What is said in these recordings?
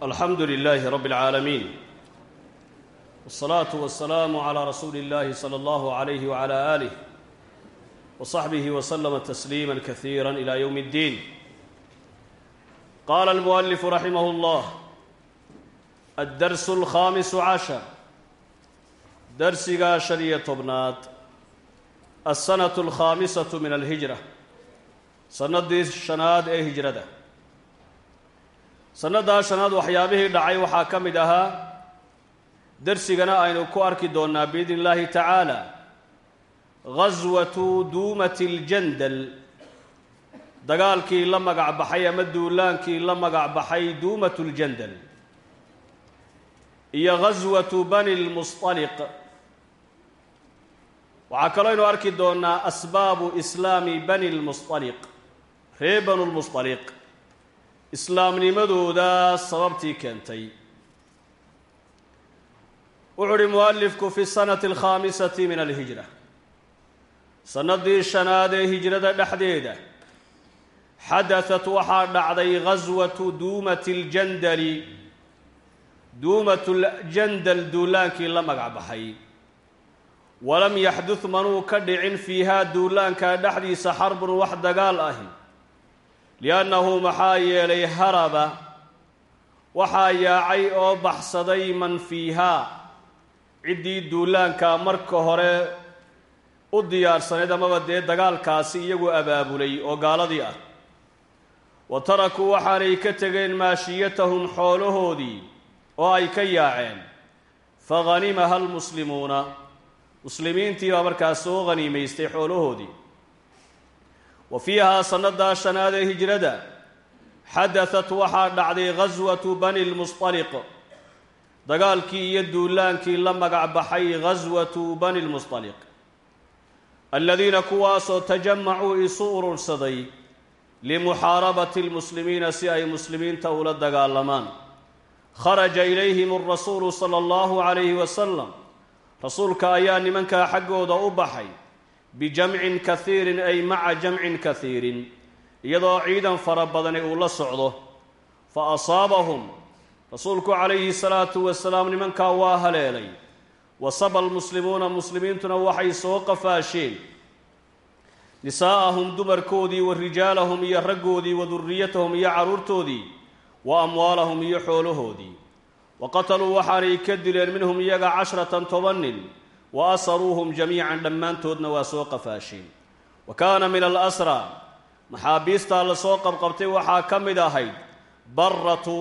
alxamdu lilaahi rabbi اlcaalamiin wاsalaatu wasalaamu calaa rasuuli اllahi salى allahu alayhi wala aalih wsaxbihi wslama tasliima kasiira ila ywm اddiin qaala almualifu raximah اllah addarsu alkhaamisu cashar darsigaa shan iyo tobnaad alsanatu alkhaamisatu min alhijra sanadii shanaad ee hijrada sannadaa shanaad waxyaabihii dhacay waxaa ka mid ahaa darsigana aynu ku arki doonaa biidni illaahi tacaala ghaswatu duumat ljandal dagaalkii la magac baxay ama duulaankii la magac baxay duumat ljandal iyo ghaswatu bani lmusaliq waxaa kaloo aynu arki doonaa asbaabu islaami bani lmusaliq ree banu lmusaliq islaamnimadooda sababtii keentay. Wuxuu uhi mualifku fi sanati alkhaamisati min alhijra. Sannadii shanaad ee hijrada dhexdeeda xadatat waxaa dhacday ghaswatu duumati ljandali duumatu ljandal duulaankii la magac baxay. Walam yaxdud manuu ka dhicin fiihaa duulaankaa dhexdiisa xarbun wax dagaal ahi liannahu maxaa yeelay haraba waxaa yaacay oo baxsaday man fiihaa ciddii duulaankaa marka hore u diyaarsanayd amaba dee dagaalkaasi iyagu abaabulay oo gaaladii ah. wa tarakuu waxaanay ka tegeen maashiyatahum xoolahoodii oo ay ka yaaceen. fa hanimaha almuslimuuna muslimiintii baa markaas soo haniimaystay xoolahoodii wa fiihaa sannadaa shanaad ee hijrada xadatat waxaa dhacday ghaswatu bani lmusطaliq dagaalkii iyo duulaankii la magac baxay ghaswatu bani lmusطaliq aladiina kuwaasoo tajamacuu isu urursaday limuxaarabati lmuslimiina si ay muslimiinta ula dagaalamaan. Kharaja ilayhim arasuulu sala allahu calayhi wasalam rasuulka ayaa nimankaa xaggooda u baxay bijamcin kaiirin ay maca jamcin kaiirin iyadoo ciidan fara badani uu la socdo fa asaabahum rasuulku calayhi salaatu wasalaam nimankaa waa haleelay. Wasaba almuslimuuna muslimiintuna waxay soo qafaasheen. Nisaa'ahum dumarkoodii wa rijaalahum iyo raggoodii wa durriyatahum iyo carruurtoodii wa amwaalahum iyo xoolahoodii. Wa qataluu waxaanay ka dileen minhum iyaga cashratan toban nin wa asaruuhum jamiican dhammaantoodna waa soo qafaasheen wa kaana min alasraa maxaabiistaa la soo qabqabtay waxaa ka mid ahayd barratu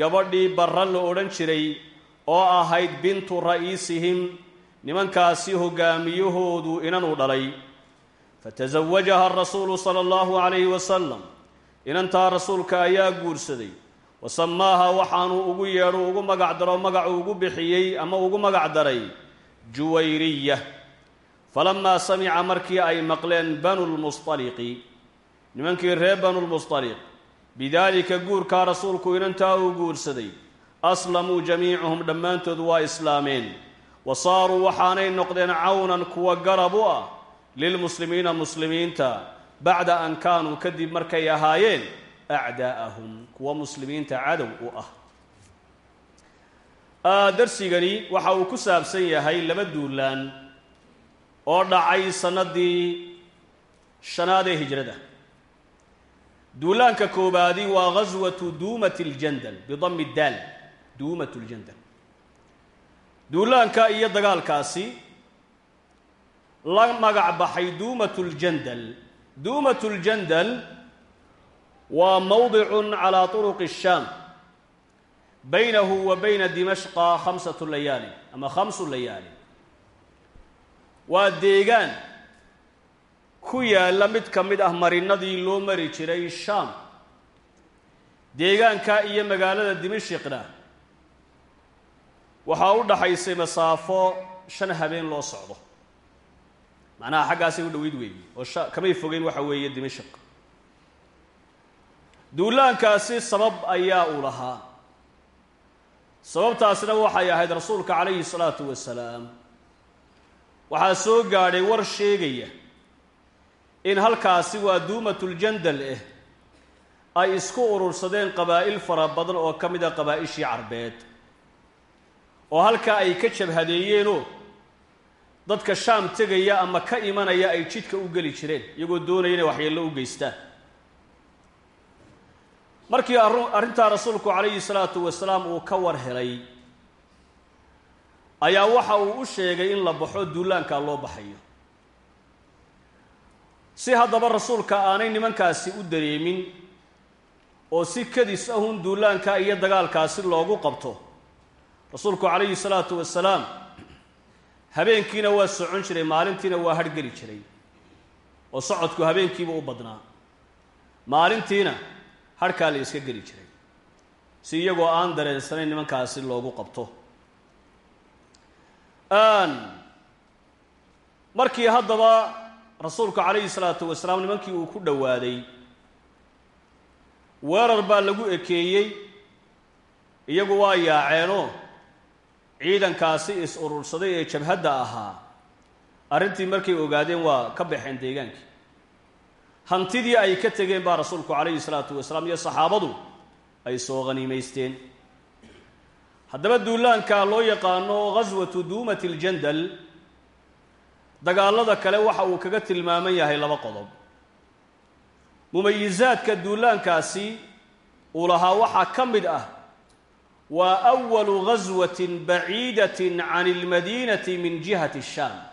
gabadhii barra la odhan jiray oo ahayd bintu ra'iisihim nimankaasi hogaamiyahoodu inanuu dhalay fatasawajaha rasuulu sala allahu calayhi wasalam inantaa rasuulka ayaa guursaday wa samaaha waxaanuu ugu yeedhu ugu magac daro magacuu ugu bixiyey ama ugu magac daray juwayriya falamaa samica markii ay maqleen banu lmusطaliqi nimankii reer banu lmusطaliq bidaalika guurkaa rasuulku inantaa uu guursaday aslamuu jamiicuhum dhammaantood waa islaameen wa saaruu waxaanay noqdeen cawnan kuwa garab u ah lilmuslimiina muslimiinta bacda an kaanuu kadib markay ahaayeen acdaa'ahum kuwa muslimiinta cadow u ah darsigani waxa uu ku saabsan yahay laba duulaan oo dhacay sannadii shanaad ee hijrada. Duulaanka koobaadi waa ghaswatu duumati ljandal bidami daal duumat ljandal duulaanka iyo dagaalkaasi la magac baxay duumat ljandal duumat ljandal waa mowdicun calaa turuqi shaam baynahu wa bayna dimashqa khamsatu layaali ama khamsu layaali waa deegaan ku yaalla mid ka mid ah marinadii loo mari jiray shaam. Deegaanka iyo magaalada dimashqna waxaa u dhaxaysay masaafo shan habeen loo socdo. Macnaha xaggaasay u dhoweyd weeye oo kamay fogeyn waxa weeye dimashq. Duulaankaasi sabab ayaa uu lahaa sababtaasna waxay ahayd rasuulka calayhi salaatu wasalaam waxaa soo gaadhay war sheegaya in halkaasi waa duumatljandal eh ay isku urursadeen qabaa'il fara badan oo ka mid a qabaa'ishii carbeed. Oo halkaa ay ka jabhadeeyeenoo dadka shaam tegaya ama ka imanaya ay jidka u geli jireen iyagoo doonaya inay waxyeello u geystaan markii arrintaa rasuulku calayhi salaatu wasalaam uu ka war helay ayaa waxa uu u sheegay in la baxo duulaankaa loo baxayo. Si haddaba rasuulka aanay nimankaasi u dareemin oo si kadis ahun duulaanka iyo dagaalkaasi loogu qabto rasuulku calayhi salaatu wasalaam habeenkiina waa socon jiray maalintiina waa harhgeli jiray oo socodku habeenkiiba u badnaa. Maalintiina harhkaa la iska geli jiray. Si iyagoo aan dareensanayn nimankaasi loogu qabto. Markii haddaba rasuulku calayhi salaatu wasalaam nimankii uu ku dhowaaday weerar baa lagu ekeeyey iyagu waa yaaceenoo ciidankaasi is urursaday ee jabhadda ahaa. Arrintii markay ogaadeen waa ka baxeen deegaankii hantidii ay ka tegeen baa rasuulku calayhi salaatu wasalaam iyo saxaabadu ay soo khaniimaysteen haddaba duulaanka loo yaqaano ghaswatu duumati ljandal dagaalada kale waxa uu kaga tilmaaman yahay laba qodob. Mumayisaadka duulaankaasi uu lahaa waxaa ka mid ah waa awalu ghaswatin baciidatin can ilmadiinati min jihati shaam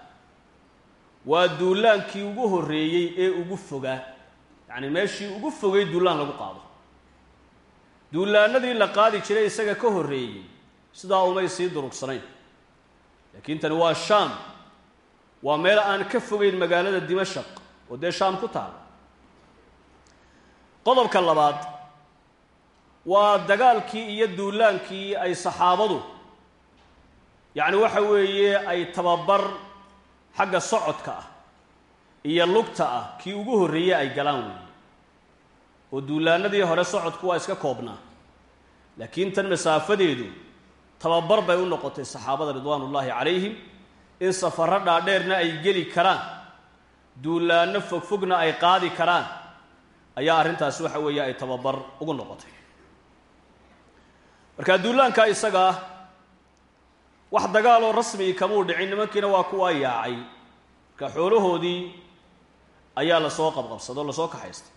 waa duulaankii ugu horreeyey ee ugu fogaa yacni meeshii ugu fogay duulaan lagu qaado. Duulaanadii la qaadi jiray isaga ka horreeyey sidaa umay sii durugsanayn laakiin tani waa shaam. Waa meel aan ka fogeyn magaalada dimashaq oo dee shaam ku taala qodobka labaad waa dagaalkii iyo duulaankii ay saxaabadu yacni waxa weeye ay tababar xagga socodka ah iyo lugta ah kii ugu horreeyey ay galaan weeye oo duulaanadii hore socodku waa iska koobnaa laakiin tan masaafadeedu tababar bay u noqotay saxaabada ridwaanullaahi calayhim in safarro dhaadheerna ay geli karaan duulaanno fogfogna ay qaadi karaan ayaa arrintaasi waxa weeye ay tababar ugu noqotay. Marka duulaanka isaga ah wax dagaaloo rasmigi kamuu dhicin nimankiina waa kuwaa yaacay. Marka xoolahoodii ayaa la soo qabqabsado o la soo kaxaystay.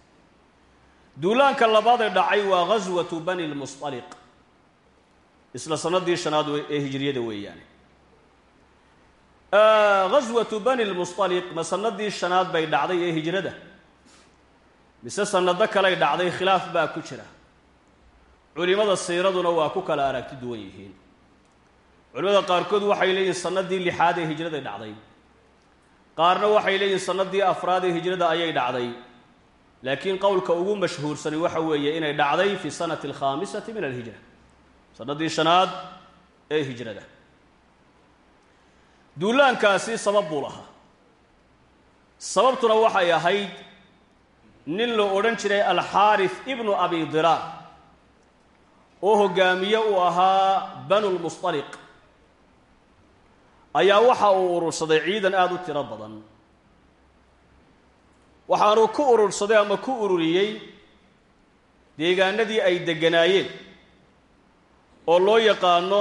Duulaanka labaad ee dhacay waa ghaswatu bani lmusطaliq isla sanadii shanaad ee hijriyada weeyaane. Ghaswatu bani lmusطaliq ma sanadii shanaad bay dhacday ee hijrada? Mise sanado kaley dhacday khilaaf baa ku jira? Culimada siiraduna waa ku kala aragti duwan yihiin culimada qaarkood waxay leeyihiin sanadii lixaad ee hijraday dhacday. Qaarna waxay leeyihiin sanadii afraad ee hijrada ayay dhacday. Laakiin qowlka ugu mashhuursani waxa weeye inay dhacday fi sanati alkhaamisati min alhijra. Sanadii shanaad ee hijrada duulaankaasi sabab buu lahaa. Sababtuna waxay ahayd nin la odhan jiray alxaarif ibnu abi diraar oo hogaamiye uu ahaa banulmusطaliq ayaa waxa uu urursaday ciidan aada u tiro badan. Waxaanuu ku urursaday ama ku ururiyey deegaanadii ay degganaayeen oo loo yaqaano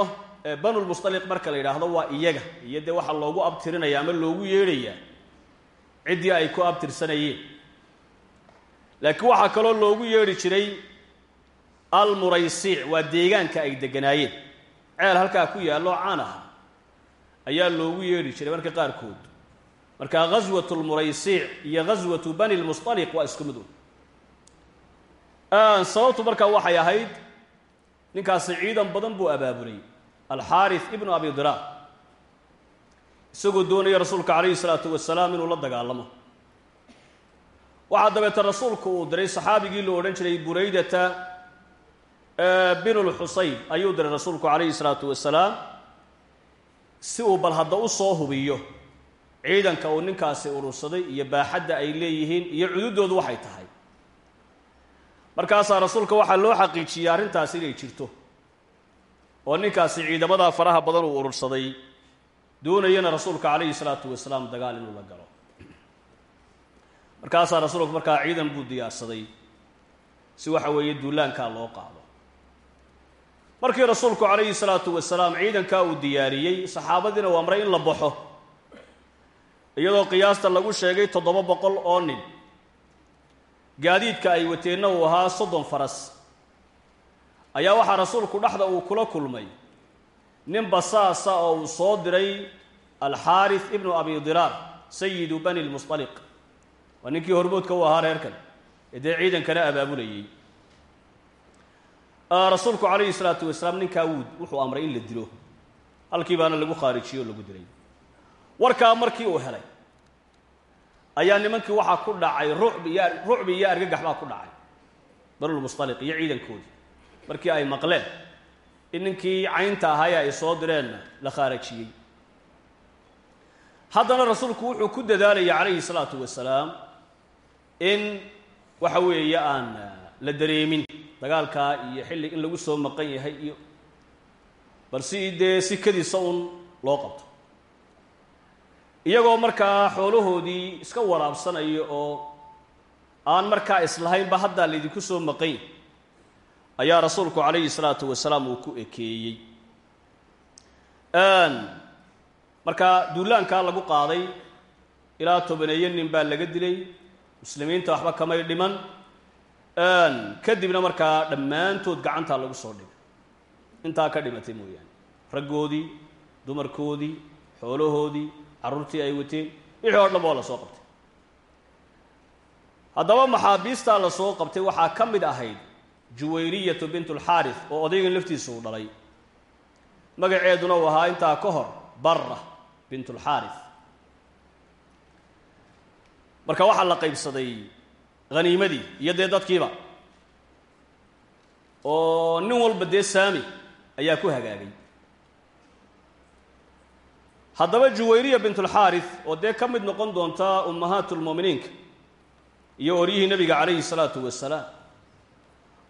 banulmusطaliq marka la yidhaahdo waa iyaga iyo dee waxaa loogu abtirinaya ama loogu yeedhayaa ciddii ay ku abtirsanayeen. Laakiin waxaa kaloo loogu yeedhi jiray almuraysiic waa deegaanka ay degganaayeen ceel halkaa ku yaallo caan aha ayaa loogu yeedhi jiray marka qaarkood. Marka ghaswatu lmuraysiic iyo ghaswatu bani lmusطaliq waa isku mid un sababtu markaa waxay ahayd ninkaasi ciidan badan buu abaabulay alxaarif ibnu abi diraar isagoo doonaya rasuulka calayhi salaatu wasalaam inuu la dagaalamo. Waxaa dabeete rasuulku uu diray saxaabigii la odhan jiray buraydata binulxusayn ayuu diray rasuulku calayhi salaatu wasalaam si uu bal hadda u soo hubiyo ciidanka uu ninkaasi urursaday iyo baaxadda ay leeyihiin iyo cududoodu waxay tahay. Markaasaa rasuulka waxaa loo xaqiijiyey arrintaasi inay jirto oo ninkaasi ciidamadaa faraha badan uu urursaday doonayana rasuulka calayhi salaatu wasalaam dagaal inuu la galo. Markaasaa rasuulku markaa ciidan buu diyaarsaday si waxa weeye duulaankaa loo qaado markii rasuulku calayhi salaatu wasalaam ciidankaa uu diyaariyey saxaabadiina uu amray in la baxo. Iyadoo qiyaasta lagu sheegay toddoba boqol oo nin. Gaadiidka ay wateenna uu ahaa soddon faras. Ayaa waxaa rasuulku dhexda uu kula kulmay. Nin basaasa oo uu soo diray alxaaris ibnu abi diraar sayidu bani lmusطaliq waa ninkii hormoodka u ahaa reerkan. Ee dee ciidankana abaabulayey rasuulku calayhi salaatu wasalaam ninkaa wuu wuxuu amray in la dilo. Halkii baana lagu khaarijiyey oo lagu dilay. Warkaa markii uu helay ayaa nimankii waxaa ku dhacay rucbi iyo argagax baa ku dhacay. Banulmusطaliq iyo ciidankoodii. Markii ay maqleen in ninkii caynta ahaye ay soo direenna la khaarajiyey. Haddana rasuulku wuxuu ku dadaalayay calayhi salaatu wasalaam in waxa weeye aan la dareemin dagaalkaa iyo xilli in lagu soo maqan yahay iyo bal si dee un loo qabto. Iyagoo markaa xoolahoodii iska waraabsanaya oo aan markaa islahaynba haddaa laydinku soo maqan ayaa rasuulku calayhi salaatu wasalaam uu ku ekeeyey. Markaa duulaankaa lagu qaaday ilaa tobaneeyo nin baa laga dilay muslimiinta waxba kamay dhiman kadibna markaa dhammaantood gacantaa lagu soo dhigay. Intaa ka dhimatay mooyaane. Raggoodii dumarkoodii xoolahoodii carruurtii ay wateen wixii oo dhan ba la soo qabtay. Haddaba maxaabiistaa la soo qabtay waxaa ka mid ahayd juwayriyatu bint alxaaris oo odaygan laftiisa uu dhalay. Magaceeduna uu ahaa intaa ka hor barra bint marka waxaa la qaybsaday haniimadii iyo dee dadkiiba. Oo nin walba dee saami ayaa ku hagaagay. Haddaba juwayriya bintulxaaris oo dee ka mid noqon doonta ummahaatulmu'miniinka iyo oryihii nebiga calayhi salaatu wasalaam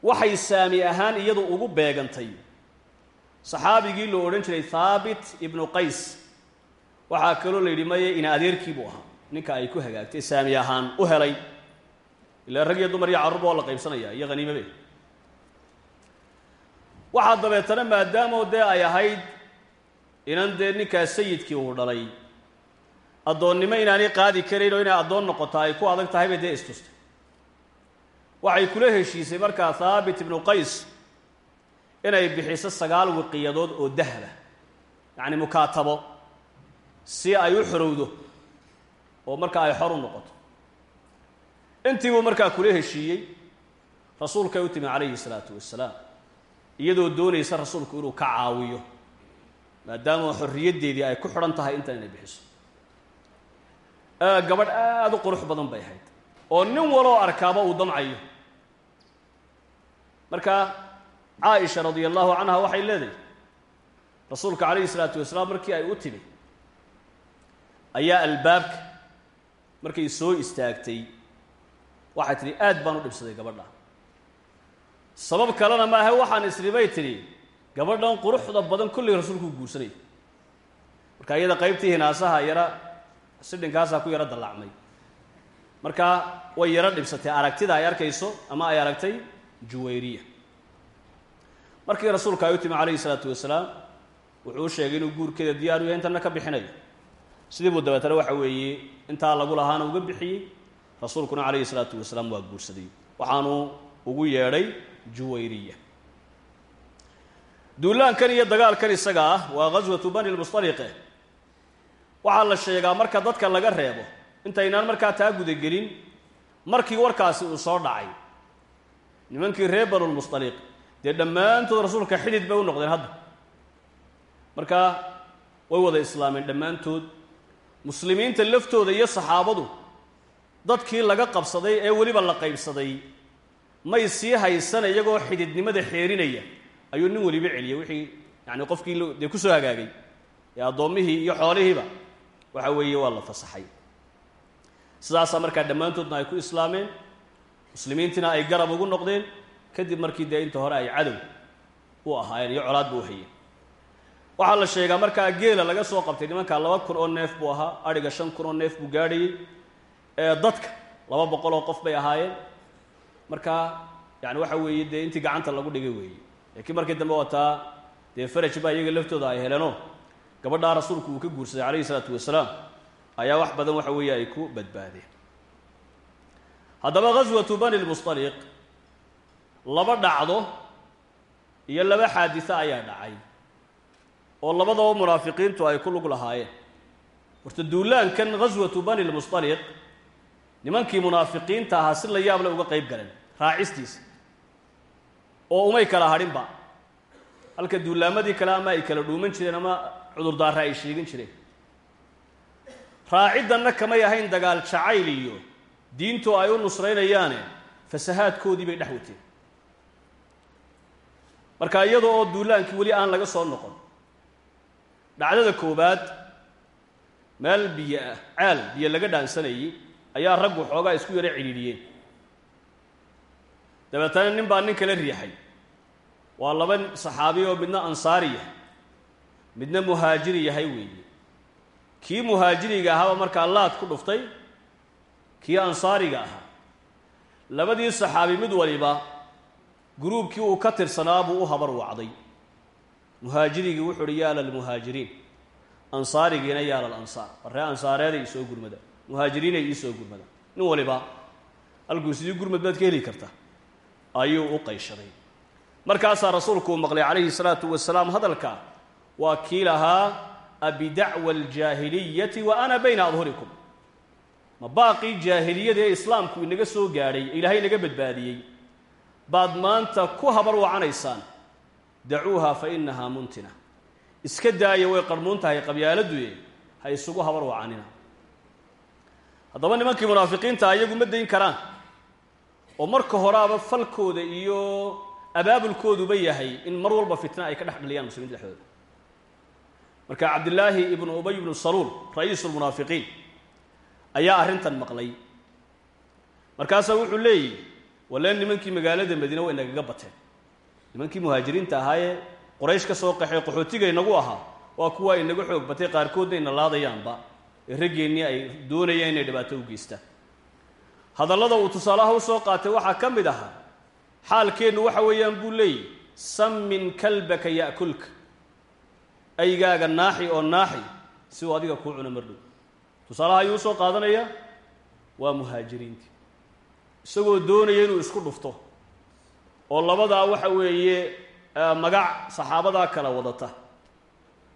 waxay saami ahaan iyadu ugu beegantay. Saxaabigii loo odhan jiray thaabit ibnu qays waxaa kaloo la yidhi maye ina adeerkii buu ahaa. Ninka ay ku hagaagtay saami ahaan u helay ilaa rag iyo dumar iyo carruurba waa la qaybsanaya iyo haniimabe waxaa dabeetana maadaamoo dee ay ahayd inan dee ninkaas sayidkii uu dhalay addoonnimo inaanay qaadi karayn oo inay addoon noqoto ay ku adag tahay bay dee istustay waxay kula heshiisay markaa thaabit ibnu qays inay bixiso sagaal wiqiyadood oo dahaba yacni mukaatabo si ay u xorowdo oo marka ay xor u noqoto intii buu markaa kula heshiiyey rasuulkay u timi calayhi salaatu wasalaam iyadoo doonaysa rasuulku inuu ka caawiyo maadaama xorriyaddeedii ay ku xidhan tahay intan inay bixiso. Gabadh aada u qurux badan bay ahayd oo nin waloo arkaaba uu damcayo. Marka caaisha radia allahu canha waxay leedahay rasuulka calayhi salaatu wasalaam markii ay u timi ayaa albaabka markay soo istaagtay waxay tidhi aad baan u dhibsaday gabadha. Sabab kalena maaha waxaan isri bay tidhi gabadhan quruxda badan kollay rasuulkuu guursanaya marka iyada qaybtii hinaasaha yara sidhinkaasaa ku yaro dallacmay. Marka way yaro dhibsatay aragtida ay arkayso ama ay aragtay juwayriya. Markii rasuulka ay u timi calayhi salaatu wasalaam wuxuu sheegay inuu guurkeeda diyaaru yahay intana ka bixinayo sidii buu dabeetana waxa weeye intaa lagu lahaana uga bixiyey rasuulkuna calayhi salaatu wasalaam waa guursaday. Waxaanu ugu yeedhay juwayriya. Duulaankan iyo dagaalkan isaga ah waa ghaswatu bani lmusطaliqe waxaa la sheegaa marka dadka laga reebo intaynaan markaa taa gudagelin markii warkaasi uu soo dhacay nimankii reer banulmusطaliq dee dhammaantood rasuulka xidid bay u noqdeen hadda. Marka way wada islaameen dhammaantood. Muslimiinta laftooda iyo saxaabadu dadkii laga qabsaday ee weliba la qaybsaday may sii haysan iyagoo xididnimada xeerinaya. Ayuu nin weliba celiyay wixii yani qofkii dee ku soo hagaagay. Ee addoommihii iyo xoolihiiba waxa weeye waa la fasaxay. Sidaasaa markaa dhammaantoodna ay ku islaameen muslimiintiina ay garab ugu noqdeen kadib markii dee inta hore ay cadow u ahaayeen iyo colaadba u hayeen waxaa la sheegaa markaa geela laga soo qabtay nimankaa laba kun oo neef buu ahaa adhiga shan kun oo neef buu gaadhayey ee dadka laba boqol oo qof bay ahaayeen. Markaa yani waxa weeye dee intii gacanta lagu dhigay weeye. Laakiin markii dambe waa taa dee faraj baa iyaga laftooda ay heleenoo gabadhaa rasuulku uu ka guursaday calayhi isalaatu wasalaam. Ayaa wax badan waxa weeye ay ku badbaadeen. Haddaba ghaswatu bani lmustaliq laba dhacdo iyo laba xaadisa ayaa dhacay oo labadaba munaafiqiintu ay ku lug lahaayeen. Horta duulaankan ghaswatu bani lmustaliq nimankii munaafiqiinta ahaa si la yaable uga qayb galeen raacistiisa oo umay kala hadhinba. Halka duulaamadii kale ama ay kala dhuuman jireen ama cudurdaara ay sheegin jireen. Raaciddanna kamay ahayn dagaal jacayl iyo diintu ay u nusraynayaane fasahaadkoodii bay dhex wateen. Marka iyada oo duulaankii weli aan laga soo noqon. Dhacdada koowaad meel biyo ah ceel biyo laga dhaansanayey ayaa raggu xoogaa isku yaro cidhiidhiyeen. Dabeetana nin baa nin kala riixay. Waa laba saxaabi oo midna ansaari yahay midna muhaajiri yahay weeye. Kii muhaajiriga ahaaba markaa laad ku dhuftay kii ansaariga ahaa. Labadii saxaabi mid waliba guruubkii uu ka tirsanaa buu u habar wacday. Muhaajirigii wuxu uhi yaa lalmuhaajiriin ansaarigiina yaa lal ansaar. Warree ansaareeday isoo gurmada muhaajiriinay iisoo gurmada nin waliba halkuu sidii gurmad baad ka heli karta ayuu u qayshaday. Markaasaa rasuulku uu maqlay calayhi salaatu wasalaam hadalka waa kii lahaa abidacwa aljaahiliyati wa ana bayna adhurikum. Ma baaqii jaahiliyada ee islaamku inaga soo gaadhay ee ilaahay inaga badbaadiyey. Baad maanta ku habar wacanaysaan dacuuha fa inahaa muntina. Iska daaya way qarmuun tahay qabyaaladduye ha isugu habar wacanina haddaba nimankii munaafiqiinta iyagu ma dayn karaan. oo marka horeaba falkooda iyo abaabulkooduba yahay in mar walba fitna ay ka dhex dhaliyaan muslimiinta dhexdooda. Marka cabdillaahi ibnu ubay ibnu saluul ra'iisu lmunaafiqiin ayaa arrintan maqlay. Markaasaa wuxuu leeyihi waleen nimankii magaalada madiine way nagaga bateen. Nimankii muhaajiriinta ahaayee qoraysh ka soo qaxay qaxootiga inagu ahaa waa kuwa inaga xoog batay qaarkoodna ina laadayaanba ee raggeennii ay doonayaan inay dhibaato u geystaan hadallada uu tusaalaha u soo qaatay waxaa ka mid ahaa xaalkeennu waxa weeyaan buu leeyihi sammin kalbaka ya'kulka. Aygaaga naaxi oo naaxi si uu adiga kuu cuno mardhow tusaalaha ayuu u soo qaadanaya waa muhaajiriintii isagoo doonaya inuu isku dhufto oo labadaa waxa weeye magac saxaabadaa kala wadata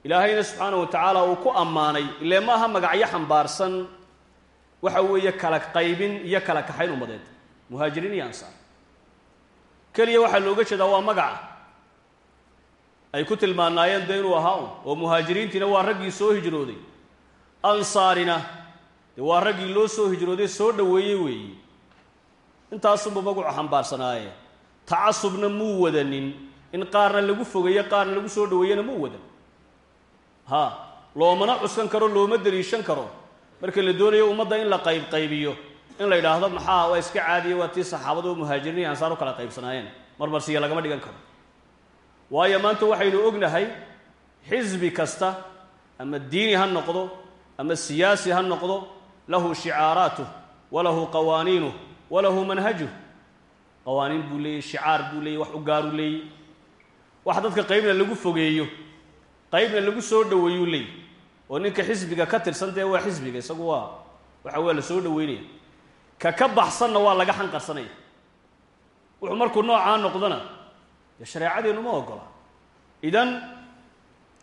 ilaahayna subxaana wa tacaala uu ku ammaanay ile ma aha magacyo xambaarsan waxa weeye kala qaybin iyo kala kaxayn ummadeed muhaajiriin iyo ansaar. Keliya waxaa looga jeedaa waa magaca ay ku tilmaanaayeen dee inuu ahaa un oo muhaajiriintiina waa raggii soo hijrooday. Ansaarina dee waa raggii loo soo hijrooday soo dhoweeyey weeye intaasunba magacu xambaarsanaaye. Tacasubna muu wadanin. In qaarna lagu fogeeyo qaarna lagu soo dhoweeyena muu wadan ha loomana cuskan karo looma daliishan karo. Marka la doonayo ummadda in la qaybqaybiyo in la yidhaahdo maxaa waa iska caadiya waa tii saxaabadu muhaajiriin iyo ansaar u kala qaybsanaayeen. Marmarsiya lagama dhigan karo. Waayo maanta waxaynu ognahay xisbi kasta ama diini ha noqdo ama siyaasi ha noqdo lahu shicaaraatuh walahu qawaaniinuh walahu manhajuh. Qawaaniin buu leeyey shicaar buu leeyey wax u gaaru leeyey wax dadka qaybna lagu fogeeyo qaybna lagu soo dhoweeyuu leeyey oo ninka xisbiga ka tirsan dee waa xisbiga isagu waa waxa waa la soo dhoweynaya. ka ka baxsanna waa laga xanqarsanaya. wuxuu markuu noocaa noqdona dee shareecadeennu ma ogola idan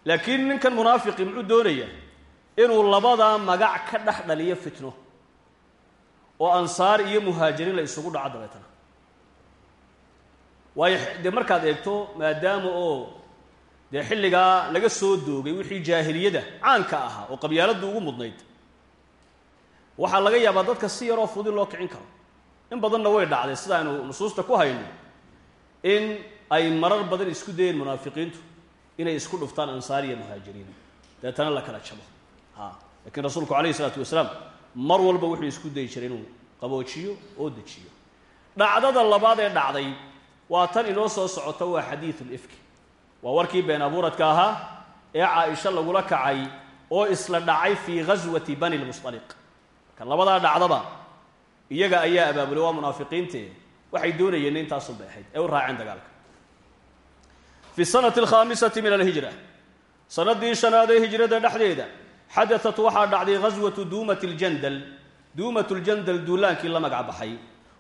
laakiin ninkan munaafiqi muxuu doonaya inuu labadaa magac ka dhex dhaliyo fitno oo ansaar iyo muhaajiriin la isugu dhaco dabeetana. Waayo dee markaad eegto maadaama oo dee xilligaa laga soo doogay wixii jaahiliyada caanka ahaa oo qabyaaladdu ugu mudnayd waxaa laga yaabaa dadka si yaroo fudin loo kicin karo. In badanna way dhacday sida aynu nusuusta ku hayno in ay marar badan isku dayeen munaafiqiintu inay isku dhuftaan ansaar iyo muhaajiriin. Deetana la kala jabo. Ha laakiin rasuulku calayhi isalaatu wasalaam mar walba wuxuu isku dayi jiray inuu qaboojiyo oo dejiyo. Dhacdada labaad ee dhacday waa tan inoo soo socota waa xadiidu lifki waa warkii been abuuradka ahaa ee caaisha lagula kacay oo isla dhacay fii ghaswati bani lmusطaliq marka labadaa dhacdaba iyaga ayaa abaabulay waa munaafiqiinte waxay doonayeen intaasun bay ahayd. Ee u raaceen dagaalka. Fi sanati alkhaamisati min alhijra sanadii shanaad ee hijrada dhexdeeda xadatat waxaa dhacday ghaswatu duumat ljandal duumat ljandal duulaankii la magac baxay.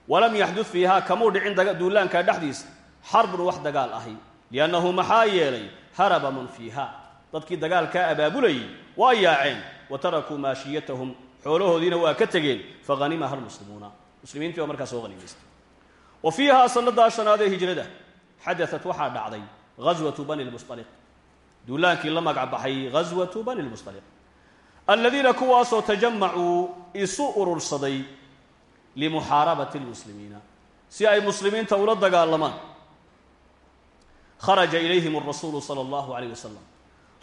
Walam yaxdud fiiha kamuu dhicin duulaanka dhexdiisa xarbun wax dagaal ahi liannahu maxaa yeelay haraba man fiiha dadkii dagaalkaa abaabulayay waa yaaceen wa tarakuu maashiyatahum xoolahoodiina waa ka tegeen faghanimaha lmuslimuuna muslimiintii baa markaa soo hanimaystay wa fiihaa sannadaa shanaad ee hijrada xadaat waxaa dhacday ghaswatu bani lmusaliq duulaankii la magac baxay ghaswatu bani lmusaliq aladiina kuwaasoo tajamacuu isu urursaday limuxaarabati lmuslimiina si ay muslimiinta ula dagaalamaan kharaja ilayhim arasuulu sala allahu alayh wasalam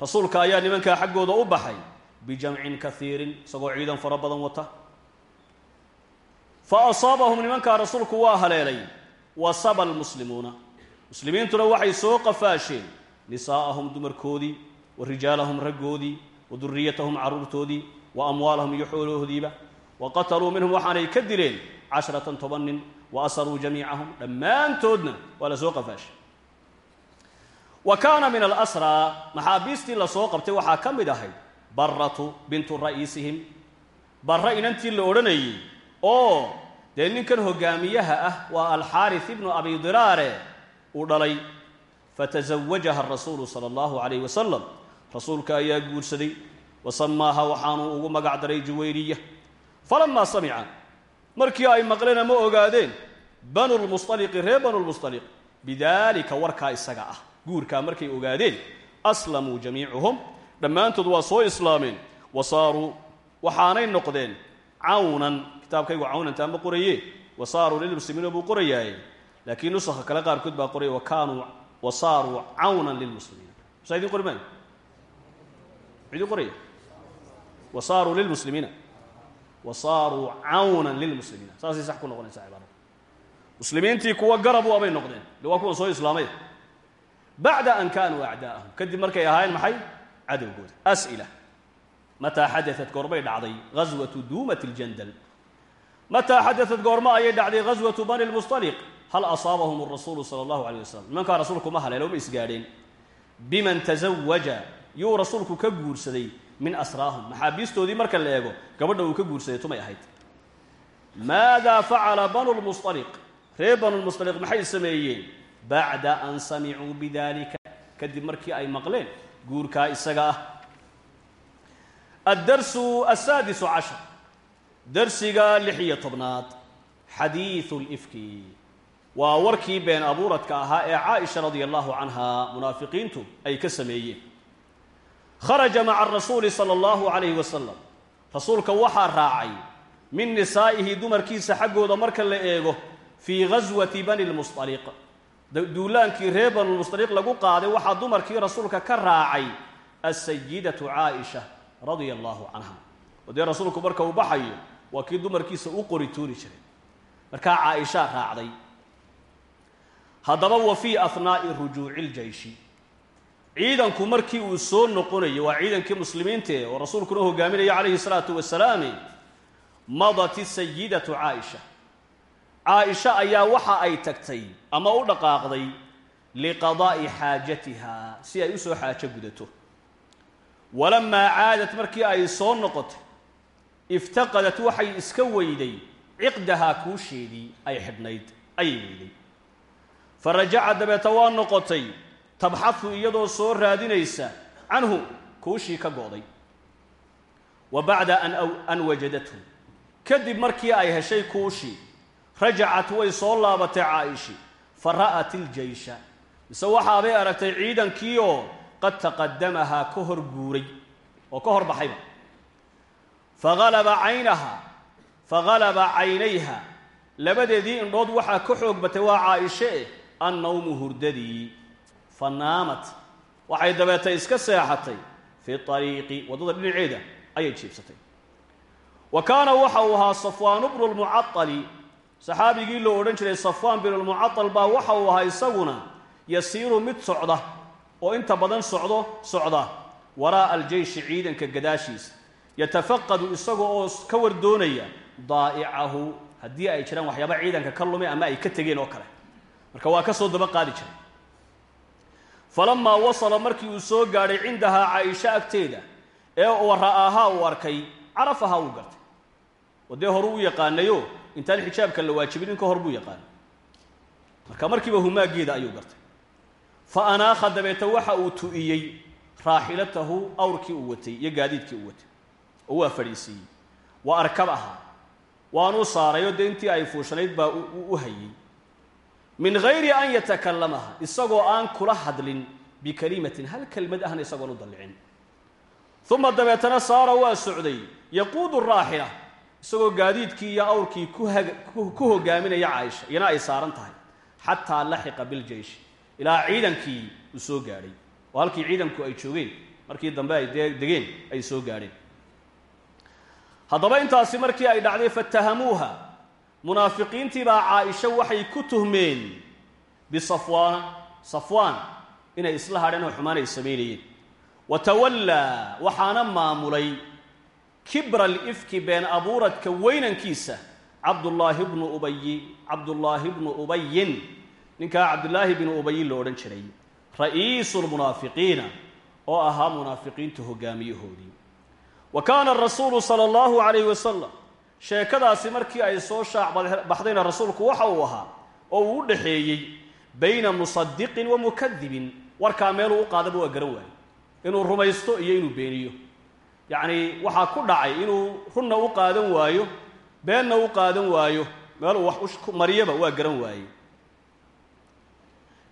rasuulka ayaa nimankaa xaggooda u baxay bijamcin kaiirin isagoo ciidan fara badan wata. Fa asaabahum nimankaa rasuulku waa haleelay wa saba almuslimuuna. Muslimiintuna waxay soo qafaasheen nisaa'ahum dumarkoodii wa rijaalahum raggoodii wa duriyatahum carruurtoodii wa amwaalahum iyo xoolahoodiiba wa qataluu minhum waxaanay ka dileen casharatan toban nin wa asaruu jamiicahum. Dhammaantoodna waa la soo qafaashay wa kaana min alasraa maxaabiistii la soo qabtay waxaa ka mid ahayd barratu bintu ra'iisihim. Barra inantii la odhanayey oo dee ninkan hogaamiyaha ah waa alxaaris ibnu abi diraare uu dhalay. Fatasawajaha rasuulu sala allahu calayh wasalam rasuulka ayaa guursaday wa samaaha waxaanuu ugu magac daray juwayriya. Falamaa samica markii ay maqleen ama ogaadeen banu lmusaliqi reer banu lmusaliq bidaalika warkaa isaga ah guurkaa markay ogaadeen aslamuu jamiicuhum. Dhammaantood waa soo islaameen. Wa saaruu waxaanay noqdeen cawnan. Kitaabkaygu cawnanta ama qoraye wa saaruu lilmuslimiina buu qorayaaye laakiin nusakha kale qaarkood baa qoraya wa kaanuu wa saaruu cawnan lilmuslimiina saa idin qori maayo qoraya wa saaruu lilmuslimiina wa saaruu cawnan lilmuslimiina saasay sax ku noqonaysaa cibaarada muslimiintii kuwa garab u abay noqdeen. De waa kuwan soo islaamay bacda an kaanuu acdaa'ahum kadib markay ahaayeen maxay cadowgooda as'ila mataa xadaat goorbay dhacday ghaswatu duumat ljandal mataa xadaat goormo ayay dhacday ghaswatu bani lmusaliq hal asaabahum arasuulu sala allahu alayh wasalam nimankaa rasuulku ma haleelo ma isgaadheen biman tasawaja yuu rasuulku ka guursaday min asraahum maxaabiistoodii marka la eego gabadha uu ka guursaday tumay ahayd maadaa facala banu lmusaliq reer banu lmusaliq maxay sameeyeen bacda an samicuu bidalika kadib markii ay maqleen guurkaa isaga ah. Addarsu asaadisu cashar. Darsiga lix iyo tobnaad. Xadiidu lifki waa warkii been abuuradka ahaa ee caaisha radia allahu canha munaafiqiintu ay ka sameeyeen. Kharaja maca arasuuli sala allahu calayhi wasalam rasuulka waxaa raacay min nisaa'ihi dumarkiisa xaggooda marka la eego fii ghaswati bani lmusaliq duulaankii reer banulmusaliq lagu qaaday waxaa dumarkii rasuulka ka raacay asayidatu caaisha radia allahu canha oo dee rasuulku marka uu baxayo waa kii dumarkiisa u qori tuuri jiray. Markaa caaishaa raacday. Haddaba wa fii ahnaa'i rujuuci ljayshi ciidanku markii uu soo noqonayo waa ciidankii muslimiintae oo rasuulkuna hogaaminaya calayhi salaatu wasalaami madat isayidatu caaisha caaisha ayaa waxa ay tagtay ama u dhaqaaqday liqadaa'i xaajatiha si ay u soo xaajo gudato. Walamaa caadat markii ay soo noqotay iftaqadat waxay iska weyday ciqdahaa kuusheedii ay xidhnayd ayay weyday. Fa rajacat dabeeta waa noqotay tabxafu iyadoo soo raadinaysa canhu kuushii ka go'day. Wa bacda an wajadathu kadib markii ay heshay kuushii rajacat way soo laabatay caa'ishi fa ra'at iljeysha mise waxaabay aragtay ciidankii qad taqadamahaa ka hor guuray oo ka hor baxayba. Fahalaba caynaha fahalaba caynayha. Labadeedii indhood waxaa ka xoog batay waa caaishe eh annawmu hurdadii. Fa naamat. Waxay dabeetay iska seexatay fi ariiqi waddada dhinaceeda ayay jiibsatay. Wa kaana waxa uu ahaa safwaanu bnu lmucadali saxaabigii loo odhan jiray safwaan binu lmucadal baa waxa uu ahaa isaguna yasiiru mid socda oo inta badan socdo socda. Waraa'a aljeyshi ciidanka gadaashiisa yatafaqadu isaga oo ka wardoonaya daa'icahu. Haddii ay jiraan waxyaaba ciidanka ka lume ama ay ka tegeen oo kale. Marka waa ka soo daba qaadi jiray. Falamaa wasala markii uu soo gaadhay cindahaa caaisha agteeda ee uu ra'aahaa uu arkay carafahaa uu gartay. Oo dee horu u yaqaanayo intaan xijaabka la waajibin in ka hor buu yaqaanay. Marka markiiba humaageeda ayuu gartay. Fa anaakha dabeeta waxa uu tu'iyey raaxilatahu awrkii uu watay iyo gaadiidkii uu watay. Oo waa fadhiisiiyey waa arkab ahaa. Waanuu saarayo dee intii ay fuushanayd baa u hayey min gayri an yatakallamaha isagoo aan kula hadlin bikalimatin hal kelmad ahna isagoon u dallicin. Uma dabeetana saara waa socday. Yaquudu raaxila isagoo gaadiidkii iyo awrkii ku hogaaminaya caaisha iyana ay saaran tahay xataa laxiqa biljeyshi ilaa ciidankii uu soo gaadhay. Oo halkii ciidanku ay joogeen markii dambe ay degeen ay soo gaadheen. Haddaba intaasi markii ay dhacday fatahamuuha munaafiqiintii baa caaisha waxay ku tuhmeen bisafwaana safwaan inay isla hadheen oo xumaan ay samaynayeen wa tawallaa waxaana maamulay kibra alifki been abuuradka weynankiisa cabdullaahi bnu ubayi cabdullaahi bnu ubayin ninkaa cabdullaahi bnu ubayin lo odhan jiray ra'iisu lmunaafiqiina oo ahaa munaafiqiinta hogaamiyahoodii. Wa kaana rasuulu sala allahu calayhi wasalam sheekadaasi markii ay soo shaac baxdayna rasuulku waxa uu ahaa oo uu u dhaxeeyey bayna musadiqin wa mukadibin warkaa meeluu u qaadaba waa garan waayo inuu rumaysto iyo inuu beeniyo yacni waxaa ku dhacay inuu runna u qaadan waayo beenna u qaadan waayo meeluu wax mariyaba waa garan waaye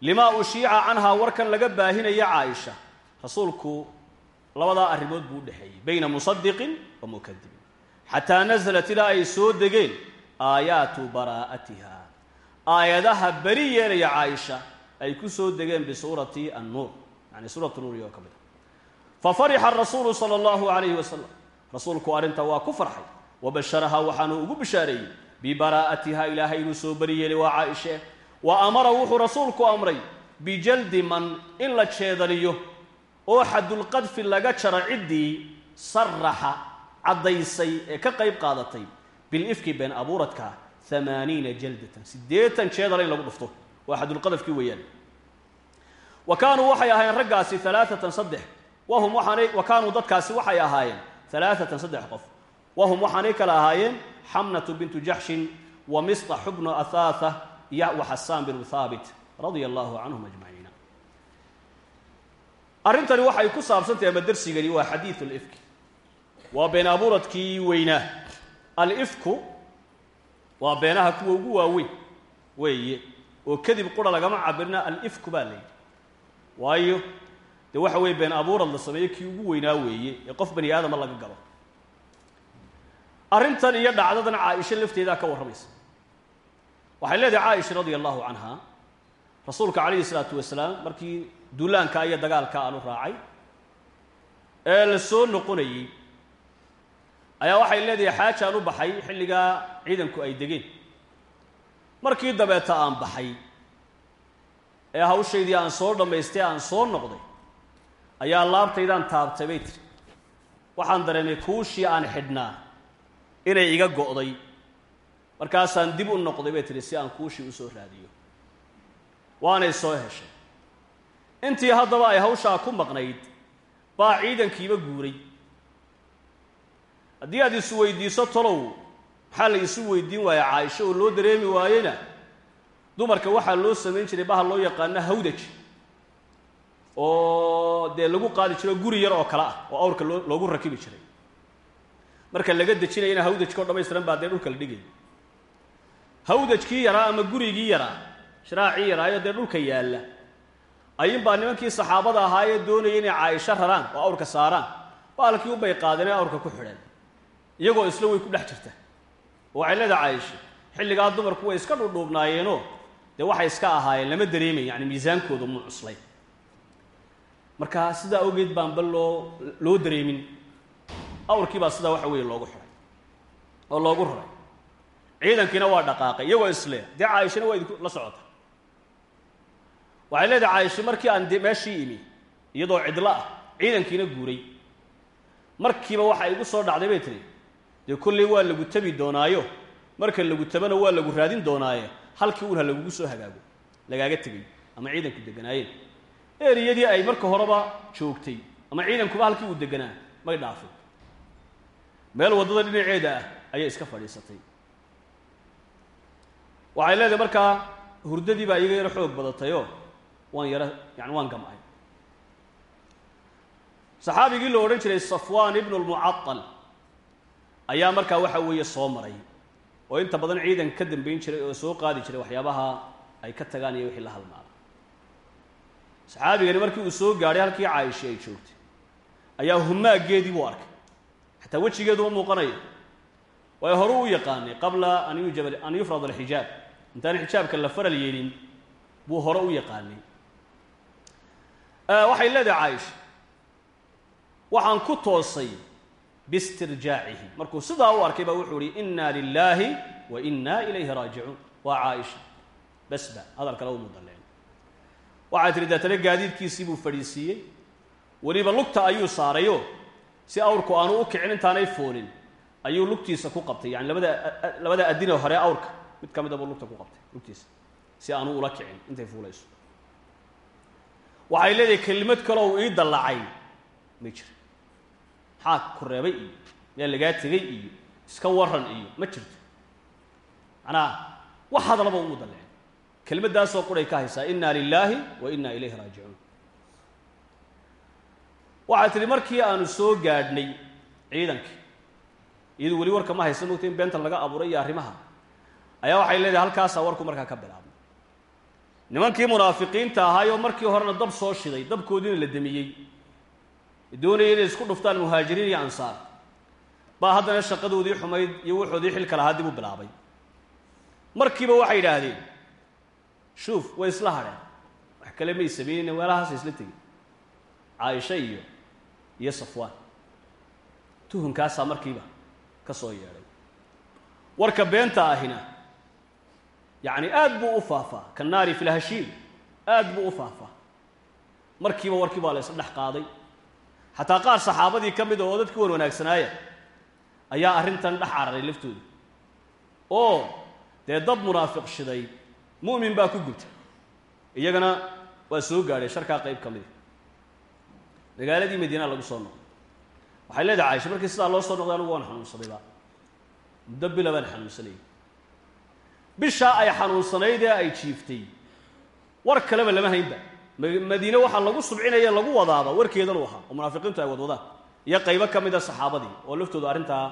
limaa ushiica canhaa warkan laga baahinaya caaisha rasuulku labadaa arrimood buu u dhexeeyey bayna musadiqin wa mukadibin xataa nasalat ilaa ay soo degeen aayaatu baraa'atiha. Aayadaha beri yeelaya caaisha ay ku soo degeen bisuurati annuur yani suuratu nuur iyo ka mid fa farixa rasuulu sala allahu calayhi wasalam rasuulku arrinta waa ku farxay wa basharahaa waxaanuu ugu bishaareeyey bibaraa'atiha ilaahay inuu soo beri waa caaishe wa amara wuxuu rasuulku amray bijaldi man in la jeedaliyo oo xadulqadfi laga jaro ciddii saraxa caddaysay ee ka qayb qaadatay bilifki been abuuradka amaaniina jaldatan siddeetan jeedal in lagu dhufto waa xadulqadafkii weeyaan wa kaanuu waxay ahaayeen raggaasi alaaatan saddex wahum waxaanay wa kaanuu dadkaasi waxay ahaayeen alaaatan saddex qof. Wahum waxaanay kala ahaayeen xamnatu bintu jaxshin wa mistax bnu athaatha iyo wa xasaan binu haabit radia allahu canhum waxay ku saabsantahay ama darsigani waa xadiidu lifki waa been abuuradkii weynaa alifku waa beenaha kuwa ugu waaweyn weeye. Oo kadib qura lagama cabirna alifku baa layidhi waayo dee waxa weeye been abuurad la sameeyo kii ugu weynaa weeye ee qof bani aadama laga galo. Arrintan iyo dhacdadan caaisha lafteedaa ka warramaysa. Waxay leedahay caaisha radia allahu canha rasuulka calayhi isalaatu wasalaam markii duulaanka iyo dagaalka aanu raacay ee la soo noqonayey ayaa waxay leedahay xaajaan u baxay xilligaa ciidanku ay degeen. Markii dabeeta aan baxay ee hawshaydii aan soo dhammaystay aan soo noqday ayaa laabtaydaan taabtay bay tiri. Waxaan dareemay kuushii aan xidhnaa inay iga go'day. Markaasaan dib u noqday bay tihi si aan kuushii u soo raadiyo waanay soo heshay. Intii haddaba ay hawshaa ku maqnayd baa ciidankiiba guuray. Haddii aad isu weydiiso tolow maxaa la isu weydiin waaya caaisho oo loo dareemi waayena dumarka waxaa loo samayn jiray bahal loo yaqaano hawdaj oo dee lagu qaadi jiro guri yar oo kale ah oo awrka loo loogu rakibi jiray. Marka laga dejinayana hawdajka oo dhamaystiran baa dee dhulka la dhigaya hawdajkii yaraa ama gurigii yaraa shiraacii yaraayo dee dhulka yaalla. Ayinbaa nimankii saxaabada ahaayee doonaya inay caaisho raraan oo awrka saaraan. Baalkii ubay qaadeen ee awrka ku xidheen iyagoo isla way ku dhex jirta. Oo waxay leedahay caaisha xilligaa dumarku way iska dhudhuubnaayeenoo dee waxay iska ahaayeen lama dareemayn yani miisaankooda mu cuslay marka sidaa awgeed baanba loo loo dareemin. Awrkii baa sidaa waxa weeye loogu xidhay oo loogu raray ciidankiina waa dhaqaaqay iyagoo isle dee caaishana waa idinku la socota. Waxay leedahay caaisha markii aan de meeshii imi iyadoo cidlo ah ciidankiina guuray. Markiiba waxa igu soo dhacday bay tihi dee kolley waa lagu tabi doonaayo? Marka lagu tabana waa lagu raadin doonaaye? Halkii uun lagugu soo hagaago lagaaga tegay ama ciidanku deganaayeen eriyadii ay marka horeba joogtay ama ciidankuba halkii uu deganaa may dhaafin. Meel waddada dhinaceeda ah ayay iska fadhiisatay. Waxay leedahay markaa hurdadii baa iga yaro xoog badatayoo waan yaro yani waan gam'ay. Saxaabigii la odhan jiray safwaan ibnu lmucatal ayaa markaa waxa weeye soo maray. Oo inta badan ciidan ka dambayn jiray oo soo qaadi jiray waxyaabaha ay ka tagaan iyo wixii la halmaada saxaabigani markii uu soo gaadhay halkii caaisha ay joogtay ayaa humaageedii buu arkay. Xataa wejigeedu ma muuqanayo waayo horu u yaqaanay qabla an yujab an yufrad alxijaab. Intaan xijaabka la faral yeelin buu hore u yaqaanay. Waxay leedahay caaisha waxaan ku toosay biistirjaacihi markuu sidaa u arkay baa wuxuu ihi inna lilaahi wa inna ilayhi raajicuun. Waa caaisha. Basba hadal kale u mudaleen waxay tihi deetana gaadiidkiisii buu fadhiisiiyey weliba lugta ayuu saarayo. Si awrku aanu u kicin intaanay foolin ayuu lugtiisa ku qabtay. Yani labada labada adine hore awrka mid ka mida buu lugta ku qabtay lugtiisa si aanu ula kicin intay fuulayso. Waxay leedahay kelimad kale uu ii dallacay. Ma jiro maxaa ku reebay iyo yaa lagaa tegay iyo iska waran iyo ma jirto. Macnaha wax hadalaba umu dallecin kelmaddaasoo quray ka haysaa inna lilaahi wa inna ilayhi raajicuun. Waxay tihi markii aanu soo gaadhnay ciidankii iyadu weli warka ma haysan mogta in beentan laga abuuray iyo arrimaha ayaa waxay leedahay halkaasaa warku markaa ka bilaabnay nimankii munaafiqiinta ahaayoo markii horena dab soo shiday dabkoodiina la demiyey doonaya inay isku dhuftaan muhaajiriin iyo ansaar baa haddana shaqadoodii xumayd iyo wuxoodii xilka lahaa dib u bilaabay. Markiiba waxay yidhaahdeen shuuf way isla hadheen wax kale may sameyneyne weelahaasa isla tegin caaisha iyo iyo safwaan tuhunkaasaa markiiba ka soo yeedhay warka beenta ahina yacni aad buu u faafaa ka naari fi lhashiim aad buu u faafaa markiiba warkii baa la isla dhex qaaday xataa qaar saxaabadii ka mid a oo dadkii wan wanaagsanaaya ayaa arrintan dhex cararay laftooda oo dee dab munaafiq shiday mu'min baa ku gubtay iyagana waa soo gaadhay sharkaa qayb ka mida magaaladii madiina lagu soo noqday. Waxay leedahay caisha markii sidaa loo soo noqday anugu waan xanuunsadayba muddo bila baan xanuunsanayay. Bishaa ay xanuunsanayd ee ay jiiftay. War kaleba lama haynba. Madiine waxaa lagu subcinaya lagu wadaaba warkeedanu ahaa. Oo munaafiqiintu ay wadwadaan. Iyo qaybo ka mida saxaabadii oo laftoodu arrintaa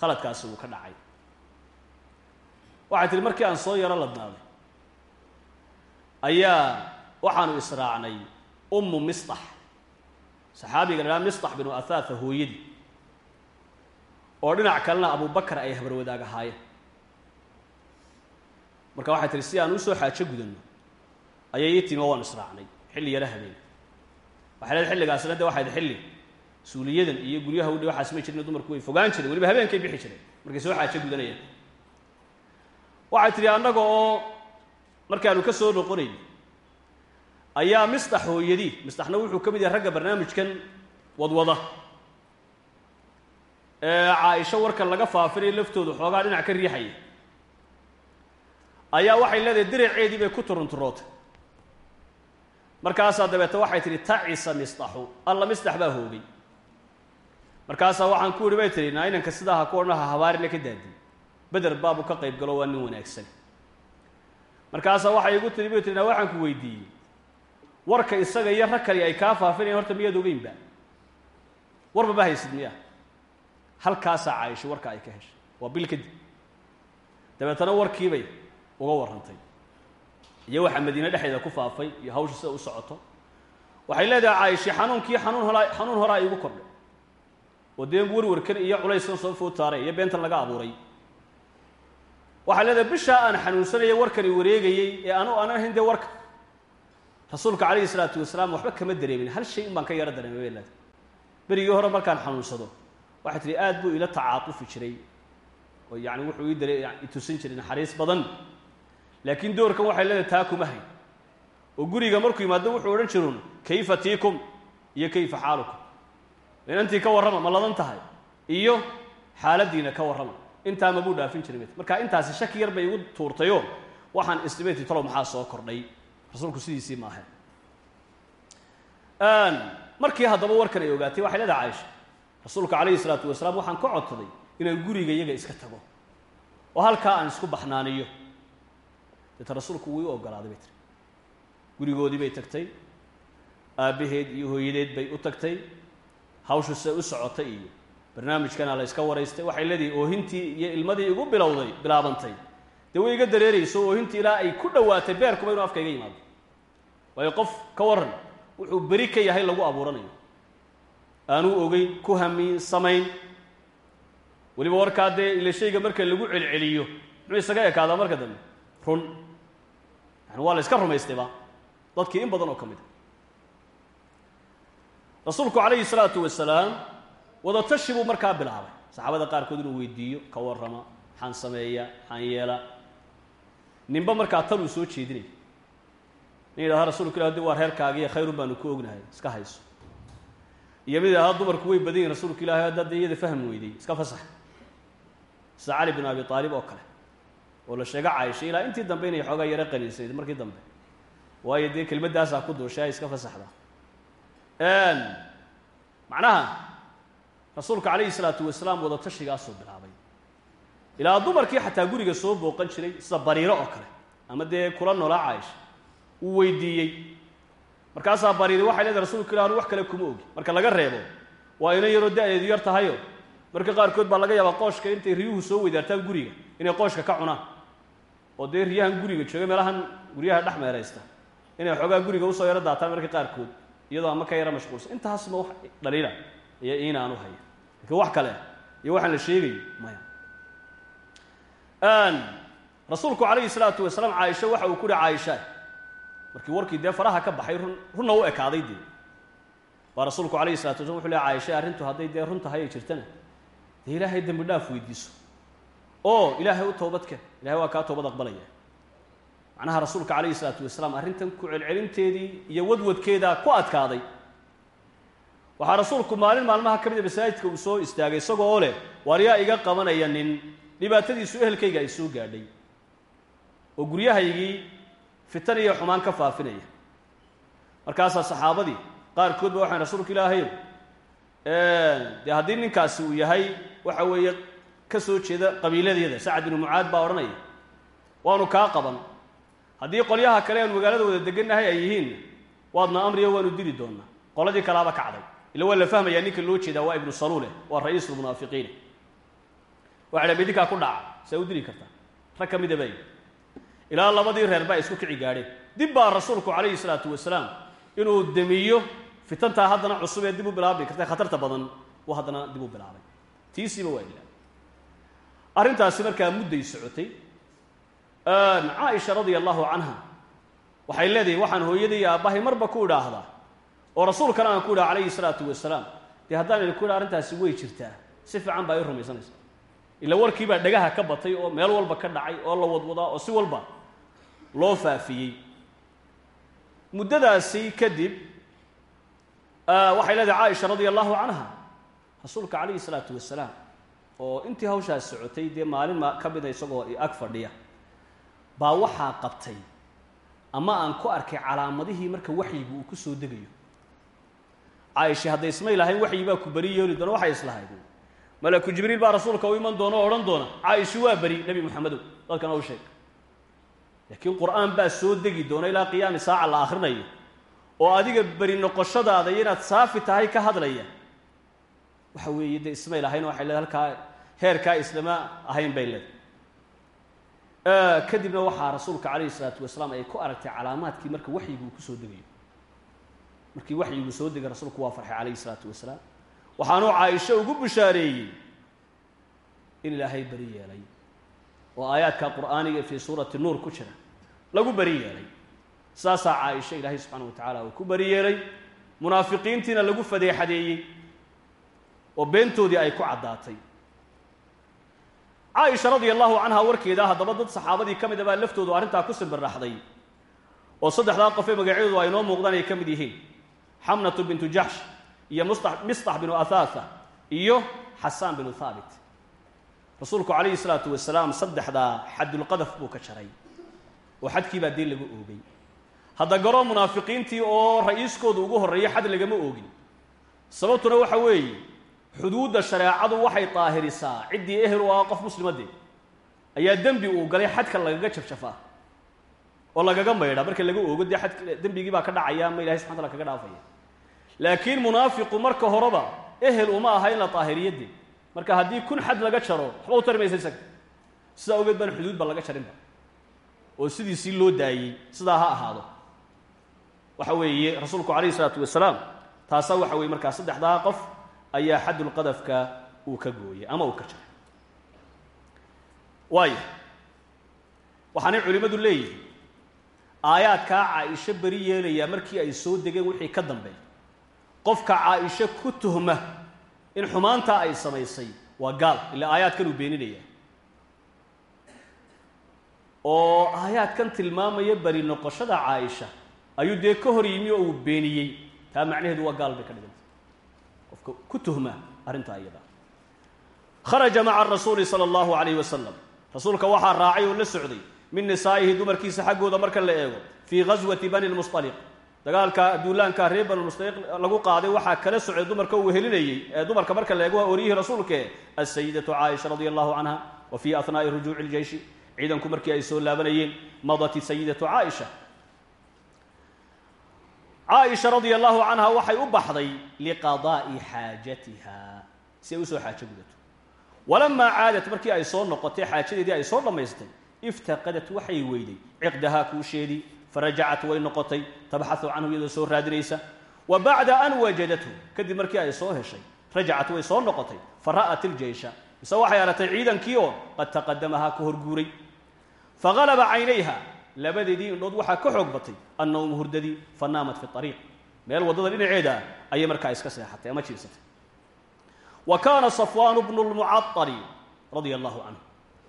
khaladkaasi uu ka dhacay. Waxay tihi markii aan soo yaro ladnaaday ayaa waxaanu israacnay ummu mistax. Saxaabiga la dhaha mistax binu athaatha hooyadii. Oo dhinac kalena abubakar ay habarwadaag ahaayeen. Marka waxay tihi si aan u soo xaajo gudanno ayay ii timi waan israacnay xilli yaro habeen. Waxay leedahay xilligaasna de waxayd xilli suuliyadan iyo guryaha udhi waxaas ma jirin dumarku way fogaan jireen weliba habeenkay bixi jireen markay soo xaajo gudanayaan waxay tidhi annaga oo markaanu ka soo noqonayn ayaa mistax hooyadii mistaxna wuxuu ka mid yahay ragga barnaamijkan wadwada. Ee caaisho warka laga faafinayo laftooda xoogaa dhinac ka riixaya ayaa waxay leedahay diraceedii bay ku turunturootay markaasaa dabeete waxay tidhi tacisa mistaxu alla mistax baa hoogay. Markaasaa waxaan ku idhi bay tidhi naa inanka sidaa ha ku odhan ha habaarina ka daadi beder baabu ka qayb galo waa nin wanaagsan markaasaa waxay igu tidhi bay tihi naa waxaan ku weydiiyey. Warka isaga iyo rag kali ay kaa faafinayan horta miyaad ogeynba? Warba ma haysid miya? Halkaasaa caaisho warka ay ka heshay. Waa bil kadib dabeetana warkiibay uga warrantay iyo waxaa madiine dhexdeeda ku faafay iyo hawsha sida u socoto. Waxay leedahay caaisha xanuunkii xanuun horaa xanuun horaa iigu kordhay. Oo dee warwarkan iyo culayskan soo food saaray iyo beentan laga abuuray waxay leedahay bishaa aan xanuunsanaya warkani wareegayey ee anu aanan ahayn dee warka. Rasuulka calayhi isalaatu wasalaam waxba kama dareemin hal shay in baan ka yaro dareemay bay leedahay. Berigii hore markaan xanuunsado waxay tihi aad buu ila tacaatufi jiray. Oo yacni wuxuu ii dare itusin jiray naxariis badan. Laakiin doorkan waxay leedahay taa kuma hayn oo guriga markuu yimaado wuxuu odhan jiruun kayfa tiikum iyo kayfa xaalukum? Inantii ka warrama ma ladan tahay iyo xaaladdiina ka warrama intaa mabuu dhaafin jiray bet marka intaasi shaki yar bay igu tuurtayoo waxaan isdhibeti talow maxaa soo kordhay? Rasuulku sidiisii maaha markii haddaba warkan ay ogaatay waxay leedahay caaisha. Rasuulka calayhi salaatu wasalaam waxaan ka codsaday inaan guriga iyaga iska tago. Oo halkaa aan isku baxnaaniyo. Deeta rasuulku wuu i ogolaaday bay tiri. Gurigoodii bay tagtay. Aabbaheed iyo hooyadeed bay u tagtay. Hawshu se u socotay iyo barnaamijkana la yska waraystay waxay leedihi oohintii iyo ilmadii igu bilowday bilaabantay. Dee way iga dareerayso oohintii ilaa ay ku dhowaatay beerkuba inuu afka iga yimaado. Waayo qof ka waran wuxuu beri ka yahay lagu abuuranayo. Aanuu ogeyn ku hamiin samayn. Weliba warkaa dee ila shayga marka lagu celceliyo muxuu isaga ekaadaa marka dambe? Run. Yani waa la yska rumaystayba. Dadkii in badan oo ka mid a rasuulku calayhi salaatu wasalaam wadatashi buu markaa bilaabay. Saxaabada qaarkood inuu weydiiyo ka warrama maxaan sameeya maxaan yeela. Ninba markaa tan uu soo jeedinay. Nin yidhahda rasulku ilah di waa reerkaagiiyo khayrun baanu ku ognahay iska hayso. Iyo mid yidhahda dumarku way badan yihiin rasuulka ilahi haddaad iyada fahmi weyday iska fasax. Sida cali bin abi aalib oo kale oo la sheego caaisha ilaa intii dambe inay xoogaa yaro qaniinsanayd markii dambe. Waayo dee kelmaddaasaa ku duushay ay iska fasaxda. Macnaha rasuulka calayhi salaatu wasalaam wadatashigaasuu bilaabay. Ilaa dumarkii xataa guriga soo booqan jiray sida bariiro oo kale ama dee kula noolaa caaisha uu weydiiyey. Markaasaa bariiri waxay leedahay rasuulka ilah anu wax kale kuma ogi. Marka laga reebo waa inan yaroo da-deedu yar tahayo. Marka qaarkood baa laga yaabaa qooshka intay riyuhu soo weydaartaan guriga inay qooshka ka cunaan. Oo dee riyahan guriga jooga meelahan guryaha dhex meeraysta inay xoogaa guriga u soo yaro daataan marka qaarkood iyadoo ama ka yaro mashquulsan. Intaasma wax dhaliila iyo inaanu haya lakiin wax kale iyo waxaan la sheegayo maya. Rasuulku calayhi salaatu wasalaam caaisha waxa uu ku uhi caaisha markii warkii dee faraha ka baxay run runna u ekaaday dee. Baa rasuulku calayhi salatu waslam wuxu le caaisha arrintu hadday dee run tahay ay jirtana dee ilaahay dembi dhaaf weydiiso. Oo ilaahay u toobadkeen ilahay waa kaa toobad aqbalaya. Macnaha rasuulka calayhi salaatu wasalaam arrintan ku celcelinteedii iyo wadwadkeedaa ku adkaaday waxaa rasuulku maalin maalmaha ka mid a masaajidka uu soo istaagay isagoo oo leh waar yaa iga qabanaya nin dhibaatadiisu ehelkayga ay soo gaadhay. Oo guryahaygii fitan iyo xumaan ka faafinaya. Markaasaa saxaabadii qaarkood ba waxaan rasuulka ilaahayow dee haddii ninkaasi uu yahay waxa weeye ka soo jeeda qabiiladeeda. Sacad binu mucaad baa odhanaya waanu kaa qaban. Haddii qolyaha kale aanu magaalada wada degannahay ay yihiin waadna amriyo waanu dili doonaa qoladii kalaaba kacday ila waa la fahmayaa ninka loo jeedaa waa ibnu saluule waa ra'iisulmunaafiqiina waxa dha idinkaa ku dhaca saa u dili kartaa rag ka mida ilaa labadii reer baa isku kici gaadheen dib baa rasuulku calayhi salaatu wasalaam inuu demiyo fitantaa haddana cusub ee dib u bilaabi kartay khatarta badan uu haddana dib u bilaabay tiisiiba waa ilaa arrintaasi markaa mudday socotay caaisha radia allahu canha waxay leedahay waxaan hooyaday iyo aabbahay marba ku idhaahdaa oo rasuulkana aan ku idhaha calayhi salaatu wasalaam. Dee haddaan idinku idha arrintaasi way jirtaa. Si fiican baa i rumaysanaysa. Ila warkiibaa dhagaha ka batay oo meel walba ka dhacay oo la wadwadaa oo si walba loo faafiyey. Muddadaasi kadib waxay leedahay caaisha radia allahu canha rasuulka calayhi salaatu wasalaam oo intii hawshaas socotay dee maalin ma ka mida isagoo ag fadhiya baa waxaa qabtay ama aan ku arkay calaamadihii marka waxyigu uu ku soo degayo caaisha hadday ismay lahayn waxyi baa ku beri yeeli doona waxay islahayd. Malaku jibriil baa rasuulka u iman doona o odhan doona caaisha waa beri nebi moxamedow dadkana u sheeg. Laakiin qur'aan baa soo degi doona ilaa qiyaami saaca la akhrinayo oo adiga beri noqoshadaada inaad saafi tahay ka hadlaya. Waxa weeye dee ismay lahayn waxay leedahay halkaa heerkaa islama ahayn bay leedahay. Kadibna waxaa rasuulka calayhi salaatu wasalaam ay ku aragtay calaamaadkii marka waxyigu uu ku soo degayo markii waxyigu soo degay rasuulku waa farxay calayhi salaatu wasalaam. Waxaanuu caaisho ugu bishaareeyey in ilaahay beri yeelay. Oo aayaadka qur'aaniga fii suurati nuur ku jira. Lagu beri yeelay. Saasaa caaisho ilaahay subxaana wa tacaala uu ku beri yeelay. Munaafiqiintiina lagu fadeexadeeyey. Oo beentoodii ay ku caddaatay. Caaisha radia allahu canha warkeeda haddaba dad saxaabadii ka mid a baa laftoodu arrintaa ku simbirraxday. Oo saddexdaa qof ee magacyadoodu ay noo muuqdaan ay ka mid yihiin xamnatu bintu jaxsh iyo mistax binu athaatha iyo xasaan binu thaabit rasuulku calayhi salaatu wasalaam saddexdaa xadulqadaf buu ka jaray oo xadkii baa dee laga oogay. Hadda garoo munaafiqiintii oo ra'iiskooda ugu horreeya xad lagama oogin. Sababtuna waxa weeye xuduudda shareecadu waxay daahirisaa ciddii ehel u ah qof muslimadee. Ayaa dembi uu galay xadka lagaga jafjafaa oo lagaga maydha. Marka laga oogo dee xad dembigii baa ka dhacaya ama ilahay subxana tala kaga dhaafaya. Laakiin munaafiqu marka horeba ehel uma aha in la daahiriyade marka haddii kun xad laga jaro waxba u tari maysa sidaa ogeed baan xuduud ba laga jarinba oo sidiisii loo daayey sidaa ha ahaado. Waxa weeye rasuulku calayhi isalaatu wasalaam taasaa waxa weye markaa saddexdaa qof ayaa xadulqadafka uu ka gooyey ama uu ka jaray. Waaya waxaanay culimmadu leeyihiin aayaadkaa caa-isho beri yeelayaa markii ay soo degeen wixii ka dambeey qofka caa-isho ku tuhma in xumaantaa ay samaysay waa gaal ilaa aayaadkan uu beeninaya. Oo aayaadkan tilmaamaya beri noqoshada caa-isha ayuu dee ka hor yimi oo uu beeniyey. Taa macnaheedu waa gaal bay ka dhigantay. Qofka ku tuhma arrintaa iyada kharaja maca rasuuli sala allahu calayhi wasalam rasuulka waxaa raacay oo la socday min nisaa'ihi dumarkiisa xaggooda marka la eego fii ghaswati bani lmusطaliq dagaalka duulaanka reer bani lmusطaliq lagu qaaday waxaa kala socday dumarka uu helinayey ee dumarka marka la eego waa oryihii rasuulke asayidatu caaisha radia allahu canha wa fii ahnaa'i rujuuci ljeyshi ciidanku markii ay soo laabanayeen madati sayidatu caaisha caaisha radia allahu canha waxay u baxday liqadaa'i xaajatiha si ay u soo xaajo gudato. Walamaa caadat markii ay soo noqotay xaajadeedii ay soo dhammaystay iftaqadat waxay weyday ciqdahaa kuusheedii farajacat way noqotay tabxahu canhu iyadoo soo raadinaysa wa bacda an wajadathu kadib markii ay soo heshay rajacat way soo noqotay fa ra'at iljeysha mise waxay aratay ciidankii oo qad taqadamahaa ka horguuray. Fagalaba caynayha labadeedii indhood waxaa ka xoog batay annawmu hurdadii fa naamat fi ariiq meel waddada dhinaceeda ah ayay markaa iska seexatay ama jiirsatay. Wa kaana safwaanu bnu lmucaali radia allahu canhu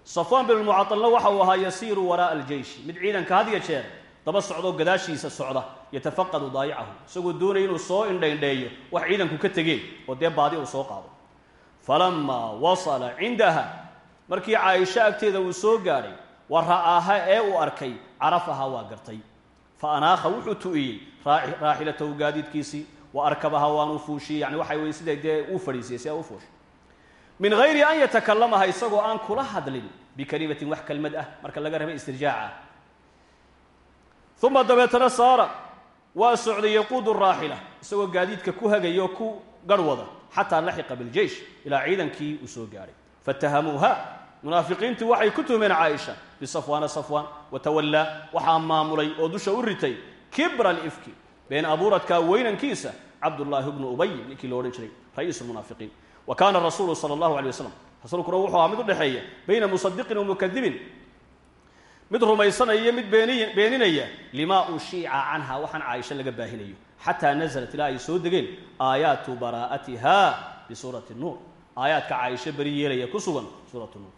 safwaan bin lmucaalna waxa uu ahaa yasiiru wara'a aljeyshi mid ciidanka had jeer daba socdoo gadaashiisa socda yatafaqadu daayicahu isagoo doonaya inuu soo indhaindheeyo wax ciidanku ka tegeen oo dee baadi uu soo qaado. Falamaa wasala cindaha. Markii caaisho agteeda uu soo gaadhay wa ra'aaha ee uu arkay carafaha waa gartay. Fa anaakha wuxuu tu'iyey raaxilatahu gaadiidkiisii wa arkabaha waanuu fuushiyey yani waxa weye siday dee uu fadhiisiyey si a u fuushay min hayri an yatakallamaha isagoo aan kula hadlin bikalimatin wax kelmad ah marka laga rabay istirjaaca. Uma dabeetana saara waa socday yaquudu raaxila isagoo gaadiidka ku hagaya oo ku garhwada xataa laxiqa biljeish ilaa ciidankii uu soo gaadhay fatahamuuha munaafiqiintii waxay ku tuhmeen caaisha bisafwaana safwaan watawallaa waxaa maamulay oo dusha u ritay kibra alifki been abuuradkaa weynankiisa cabdullaahi bnu ubay ninkii lo odhan jiray ra'iisu lmunaafiqiin wa kaana rasuulu sala allahu alay wasalam rasuulkuna wuxuu ahaa mid u dhexeeya bayna musadiqin wa mukadibin. Mid rumaysanaya iyo mid beeniy beeninaya limaa ushiica canha waxaan caaisho laga baahinayo. Xataa nasalat ilaa ay soo degeen aayaatu baraa'atiha bisuurati nuur. Aayaadka caaisho beri yeelaya ku sugan suurat nuur.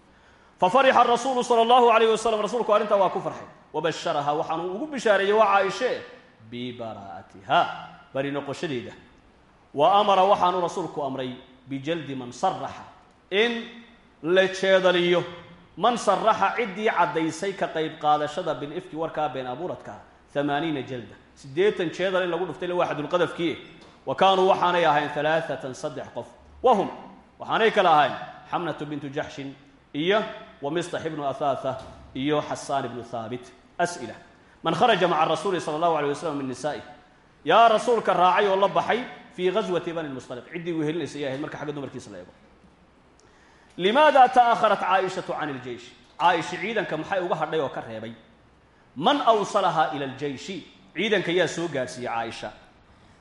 Fafarixa rasuulu sala allahu alayh wasalam rasuulku arrintaa waa ku farxay. Wabasharaha waxaanuu ugu bishaareeyey waa caaishe bibaraa'atiha bari bijaldi man saraxa in la jeedaliyo man saraxa ciddii caddaysay ka qayb qaadashada bilifki warkaa been abuuradkaa amaaniina jalda. Siddeetan jeedal in lagu dhuftay la waa wa kaanuu waxaanay ahayn alaaatan saddex qof. Wahum waxaanay kala ahayn xamnatu bintu jaxshin iyo wa mistax ibnu ahaatha iyo xasaan ibnu haabit as'ila. Man kharaja maca rasuuli sala allahu alay wasalam min nisaa'i. Yaa rasuulka raacay oo la baxay fii ghaswati bani lmusaliq ciddii uu helinaysa ay ahayd marka xagga dumarkiisa la eego limaada ta'aharat caaishatu can iljeish caaisha ciidanka maxay uga hadhay oo ka reebay man awsalaha ila aljeyshi ciidanka yaa soo gaadhsiiyey caaisha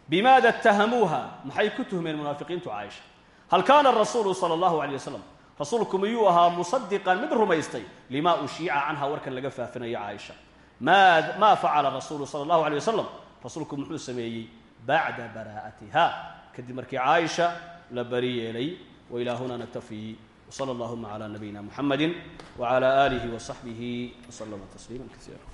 bimaada itahamuuha maxay ku tuhmeen munaafiqiintu caaisha hal kaana rasuulu sala allahu alay wasalam rasuulku miyuu ahaa musadiqan mid rumaystay limaa ushiica canha warkan laga faafinayo caaisha maa maa facala rasuulu sala allahu alay wasalam rasuulku muxuu sameeyey bacda baraa'atiha. Kadib markii caaisha la bari yeelay wailaa huna naktafi wsala allahuma cala nabiyina muxamadi wcala aalihi wasaxbihi wslama tasliima kasiira